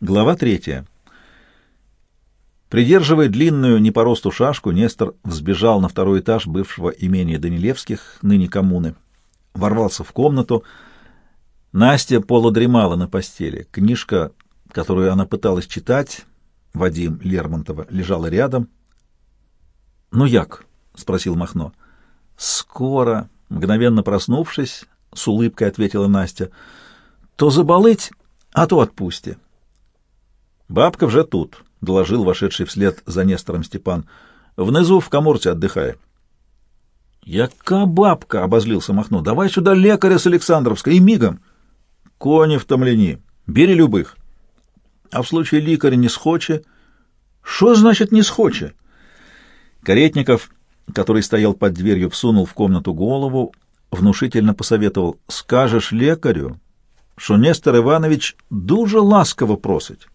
Глава третья. Придерживая длинную не по росту шашку, Нестор взбежал на второй этаж бывшего имения Данилевских, ныне коммуны. Ворвался в комнату. Настя полудремала на постели. Книжка, которую она пыталась читать, Вадим Лермонтова, лежала рядом. — Ну, як? — спросил Махно. — Скоро, мгновенно проснувшись, с улыбкой ответила Настя. — То заболыть, а то отпусти. — Бабка вже тут, — доложил вошедший вслед за Нестором Степан. — Внизу в коморте отдыхая. — Яка бабка? — обозлился Махно. — Давай сюда лекаря с Александровской и мигом. — Кони в томлені. Бери любых. А в случае лікаря не схоче... Что значит не схоче? Каретников, который стоял под дверью, всунул в комнату голову, внушительно посоветовал. Скажешь лекарю, что Нестор Иванович дуже ласково просить.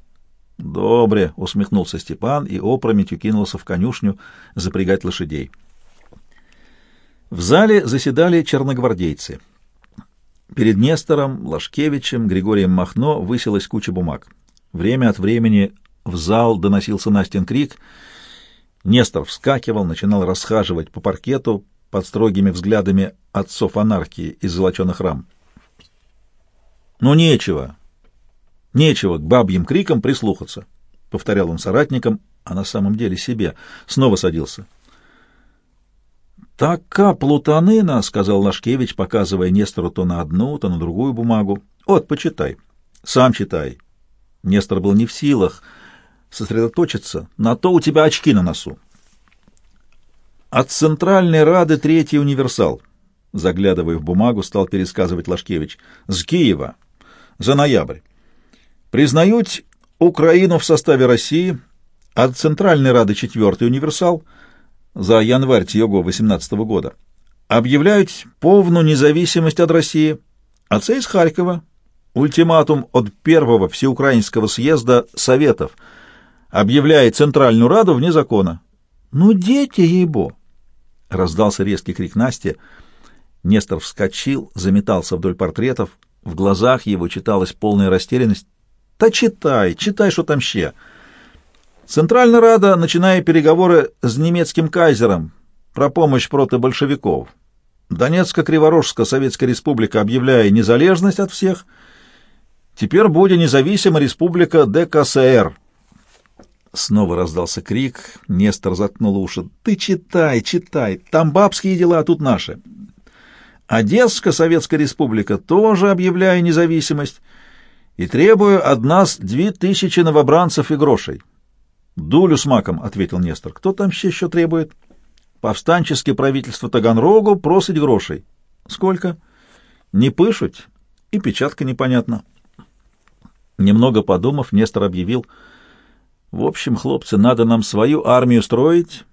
«Добре», — усмехнулся Степан и опрометью кинулся в конюшню запрягать лошадей. В зале заседали черногвардейцы. Перед Нестором, Лашкевичем, Григорием Махно высилась куча бумаг. Время от времени в зал доносился Настин крик. Нестор вскакивал, начинал расхаживать по паркету под строгими взглядами отцов анархии из золоченых рам. «Ну, нечего, Нечего к бабьим крикам прислухаться, — повторял он соратникам, а на самом деле себе. Снова садился. — Така плутанина, — сказал Лашкевич, показывая Нестору то на одну, то на другую бумагу. — Вот, почитай. Сам читай. Нестор был не в силах сосредоточиться. На то у тебя очки на носу. От Центральной Рады Третий Универсал, заглядывая в бумагу, стал пересказывать Лашкевич. С Киева. За ноябрь. Признают Украину в составе России, от Центральной Рады четвертый универсал за январь цього 18 -го года. Объявляют повну независимость от России, а це из Харькова. Ультиматум от первого всеукраинского съезда Советов объявляет Центральную Раду вне закона. «Ну, дети, ей-бо!» — раздался резкий крик Насти. Нестор вскочил, заметался вдоль портретов. В глазах его читалась полная растерянность. Та читай, читай, що там ще. Центральна Рада починає переговори з німецьким кайзером про помощь проти большевиков. Донецко-Криворожская Советская Республика объявляет незалежность от всех. Теперь будет независимая республика ДКСР. Снова раздался крик. Нестор заткнул уши. «Ты читай, читай. Там бабские дела, а тут наши. Одесская Советская Республика тоже объявляет независимость и требую от нас две тысячи новобранцев и грошей. — Дулю с маком, — ответил Нестор. — Кто там еще требует? — Повстанческое правительство Таганрогу просить грошей. — Сколько? — Не пышуть, и печатка непонятна. Немного подумав, Нестор объявил. — В общем, хлопцы, надо нам свою армию строить,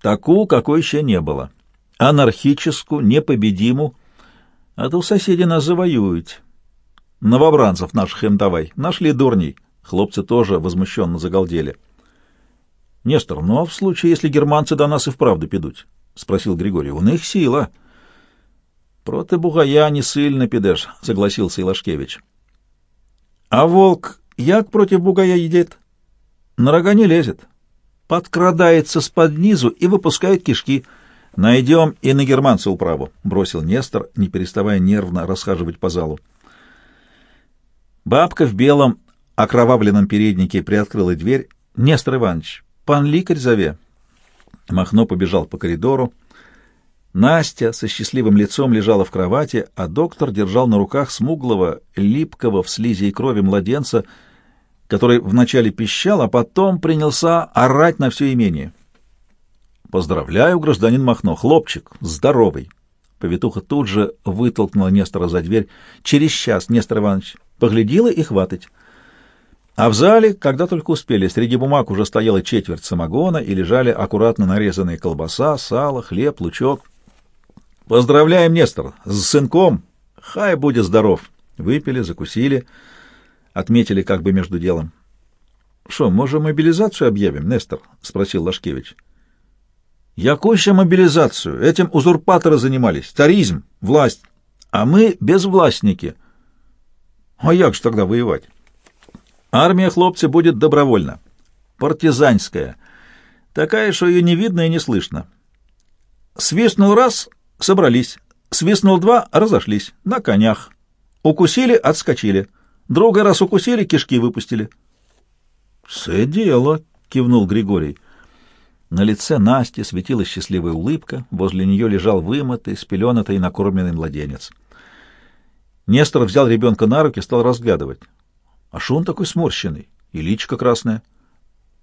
такую, какой еще не было. Анархическую, непобедимую, а то соседи нас завоюют. Новобранцев наших им давай. Нашли дурней. Хлопцы тоже возмущенно загалдели. — Нестор, ну а в случае, если германцы до нас и вправду підуть? — спросил Григорий. — У них сила. — Проти бугая не сильно підеш, — согласился Илашкевич. — А волк як против бугая едет? На рога не лезет. Подкрадается с-под низу и выпускает кишки. Найдем и на германца управу, — бросил Нестор, не переставая нервно расхаживать по залу. Бабка в белом окровавленном переднике приоткрыла дверь. «Нестор Иванович, пан ликарь зове». Махно побежал по коридору. Настя со счастливым лицом лежала в кровати, а доктор держал на руках смуглого, липкого в слизи и крови младенца, который вначале пищал, а потом принялся орать на все имение. «Поздравляю, гражданин Махно, хлопчик, здоровый!» Повитуха тут же вытолкнула Нестора за дверь. «Через час, Нестор Иванович, Поглядела и хватать. А в зале, когда только успели, среди бумаг уже стояла четверть самогона и лежали аккуратно нарезанные колбаса, сало, хлеб, лучок. «Поздравляем, Нестор, с сынком! Хай будет здоров!» Выпили, закусили, отметили как бы между делом. «Что, можем мобилизацию объявим, Нестор?» — спросил Лашкевич. «Якую мобилизацию? Этим узурпаторы занимались. Таризм, власть. А мы безвластники». А як же тогда воевать? Армия, хлопцы, будет добровольно. Партизанская. Такая, что ее не видно и не слышно. Свистнул раз — собрались. Свистнул два — разошлись. На конях. Укусили — отскочили. Другой раз укусили — кишки выпустили. — Все дело, — кивнул Григорий. На лице Насти светилась счастливая улыбка, возле нее лежал вымытый, спеленатый и накормленный младенец. Нестор взял ребенка на руки, стал разглядывать. А что он такой сморщенный? И личико красное.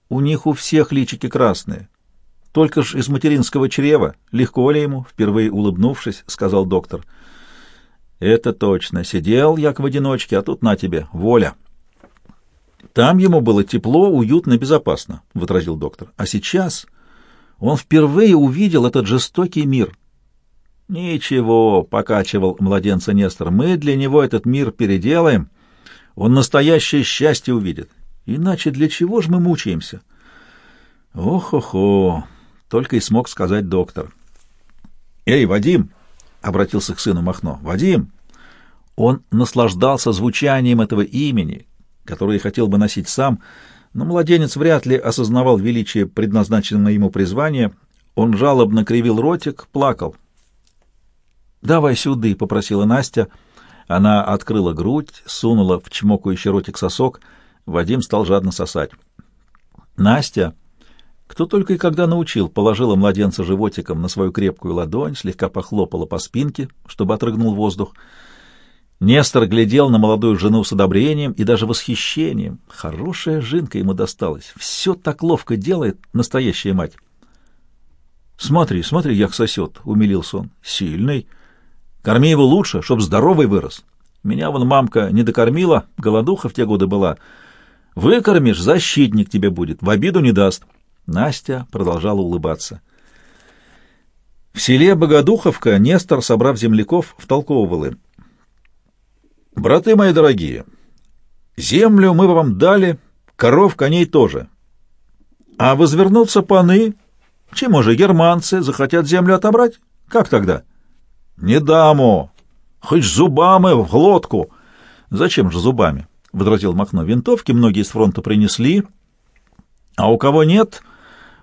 У них у всех личики красные. Только ж из материнского чрева. Легко ли ему? Впервые улыбнувшись, сказал доктор. Это точно. Сидел як в одиночке, а тут на тебе, воля. Там ему было тепло, уютно, безопасно, — возразил доктор. А сейчас он впервые увидел этот жестокий мир. Ничего, — покачивал младенца Нестор, — мы для него этот мир переделаем, он настоящее счастье увидит. Иначе для чего же мы мучаемся? Ох-охо, только и смог сказать доктор. Эй, Вадим, обратился к сыну Махно. Вадим. Он наслаждался звучанием этого имени, которое хотел бы носить сам, но младенец вряд ли осознавал величие предназначенного ему призвания. Он жалобно кривил ротик, плакал. «Давай сюды», — попросила Настя, — она открыла грудь, сунула в чмокающий ротик сосок. Вадим стал жадно сосать. Настя, кто только и когда научил, положила младенца животиком на свою крепкую ладонь, слегка похлопала по спинке, чтобы отрыгнул воздух. Нестор глядел на молодую жену с одобрением и даже восхищением. Хорошая жинка ему досталась. Все так ловко делает настоящая мать. «Смотри, смотри, як сосет», — умилился он. «Сильный». Корми его лучше, чтоб здоровый вырос. Меня вон мамка не докормила, голодуха в те годы была. Выкормишь, защитник тебе будет, в обиду не даст. Настя продолжала улыбаться. В селе Богодуховка Нестор, собрав земляков, втолковывал им. «Браты мои дорогие, землю мы вам дали, коров, коней тоже. А возвернутся паны, чему же германцы захотят землю отобрать? Как тогда?» «Не дамо! Хоть зубами в глотку!» «Зачем же зубами?» — возразил Махно. «Винтовки многие с фронта принесли, а у кого нет...»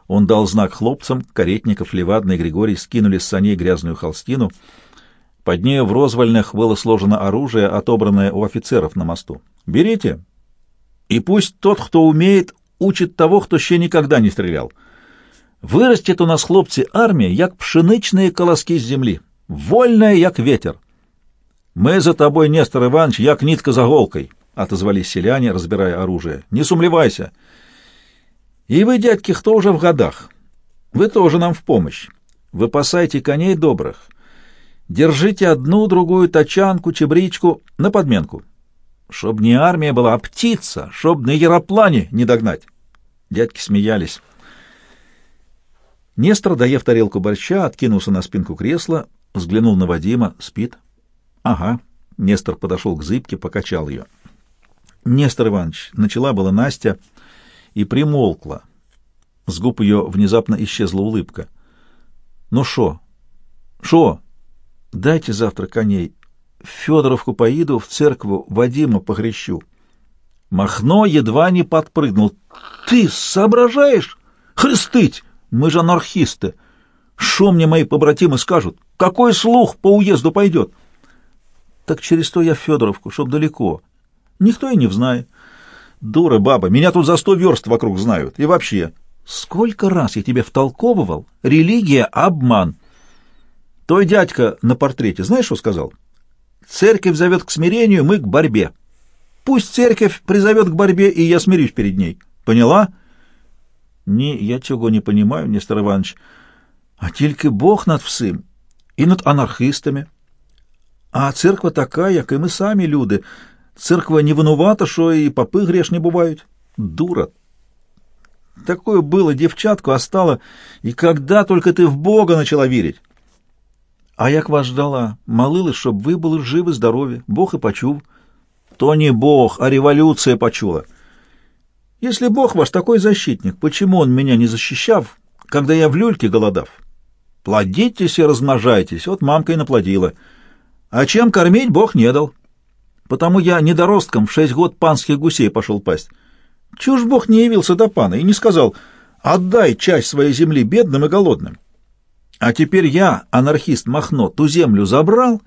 Он дал знак хлопцам, каретников, Левадный Григорий скинули с саней грязную холстину. Под ней в розвольнях было сложено оружие, отобранное у офицеров на мосту. «Берите, и пусть тот, кто умеет, учит того, кто еще никогда не стрелял. Вырастет у нас, хлопцы, армия, як пшеничные колоски с земли» вольная, як ветер. Мы за тобой, Нестор Иванович, як нитка за голкой, — отозвались селяне, разбирая оружие. Не сумлевайся. И вы, дядьки, кто уже в годах? Вы тоже нам в помощь. Выпасайте коней добрых. Держите одну, другую тачанку, чебричку на подменку. Чтоб не армия была, а птица, чтоб на яроплане не догнать. Дядьки смеялись. Нестор, доев тарелку борща, откинулся на спинку кресла, взглянул на Вадима. Спит? Ага. Нестор подошел к зыбке, покачал ее. Нестор Иванович, начала была Настя и примолкла. С губ ее внезапно исчезла улыбка. Ну шо? Шо? Дайте завтра коней. Федоровку поеду, в церкву Вадима погрещу. Махно едва не подпрыгнул. Ты соображаешь? Хрестыть! Мы же анархисты. Шо мне мои побратимы скажут? Какой слух по уезду пойдет? Так через то я в Федоровку, чтоб далеко. Никто и не знает. Дура баба, меня тут за сто верст вокруг знают. И вообще, сколько раз я тебе втолковывал? Религия — обман. Той дядька на портрете, знаешь, что сказал? Церковь зовет к смирению, мы к борьбе. Пусть церковь призовет к борьбе, и я смирюсь перед ней. Поняла? Не, я чего не понимаю, Нестор Иванович. А тільки Бог над всім і над анархистами. А церква така, як і ми самі люди. Церква не винувата, що і попи грешні бувають. Дура. Такое было девчатку, а стало, и когда только ты в Бога начала верить. А як вас ждала, молилась, щоб ви були живі, здорові. Бог и почув. То не Бог, а революция почула. Если Бог ваш такой защитник, почему он меня не защищал, когда я в люльке голодав? Плодитесь и размножайтесь. Вот мамка и наплодила. А чем кормить Бог не дал. Потому я недоростком в шесть год панских гусей пошел пасть. Ж Бог не явился до пана и не сказал «отдай часть своей земли бедным и голодным». А теперь я, анархист Махно, ту землю забрал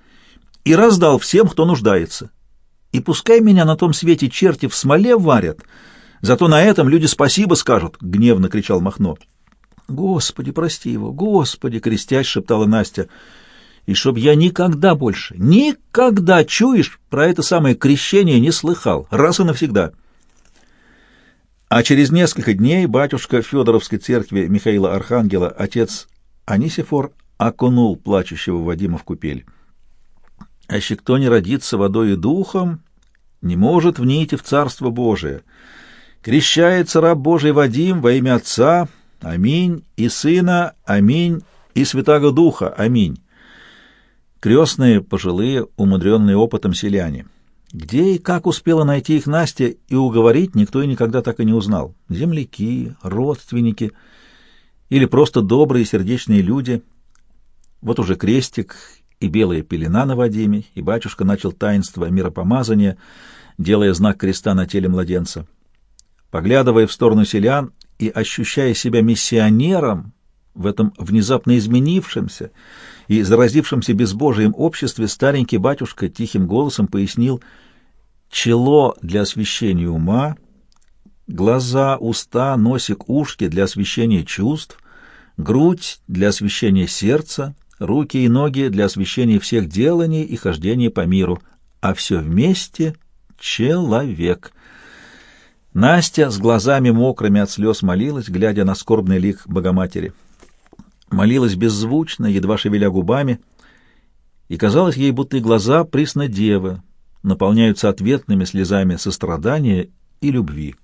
и раздал всем, кто нуждается. И пускай меня на том свете черти в смоле варят, зато на этом люди спасибо скажут, — гневно кричал Махно. — Господи, прости его, Господи, — крестясь, шептала Настя, — и чтоб я никогда больше, никогда, чуешь, про это самое крещение не слыхал, раз и навсегда. А через несколько дней батюшка Федоровской церкви Михаила Архангела, отец Анисифор, окунул плачущего Вадима в купель. А еще кто не родится водой и духом, не может вните в Царство Божие. Крещается раб Божий Вадим во имя Отца, аминь, и Сына, аминь, и Святаго Духа, аминь крестные, пожилые, умудренные опытом селяне. Где и как успела найти их Настя и уговорить, никто и никогда так и не узнал. Земляки, родственники или просто добрые сердечные люди. Вот уже крестик и белая пелена на Вадиме, и батюшка начал таинство миропомазания, делая знак креста на теле младенца. Поглядывая в сторону селян и ощущая себя миссионером в этом внезапно изменившемся, и заразившемся безбожием обществе старенький батюшка тихим голосом пояснил «чело для освещения ума, глаза, уста, носик, ушки для освещения чувств, грудь для освещения сердца, руки и ноги для освещения всех деланий и хождения по миру, а все вместе — человек». Настя с глазами мокрыми от слез молилась, глядя на скорбный лик Богоматери молилась беззвучно, едва шевеля губами, и казалось ей, будто и глаза присно девы наполняются ответными слезами сострадания и любви.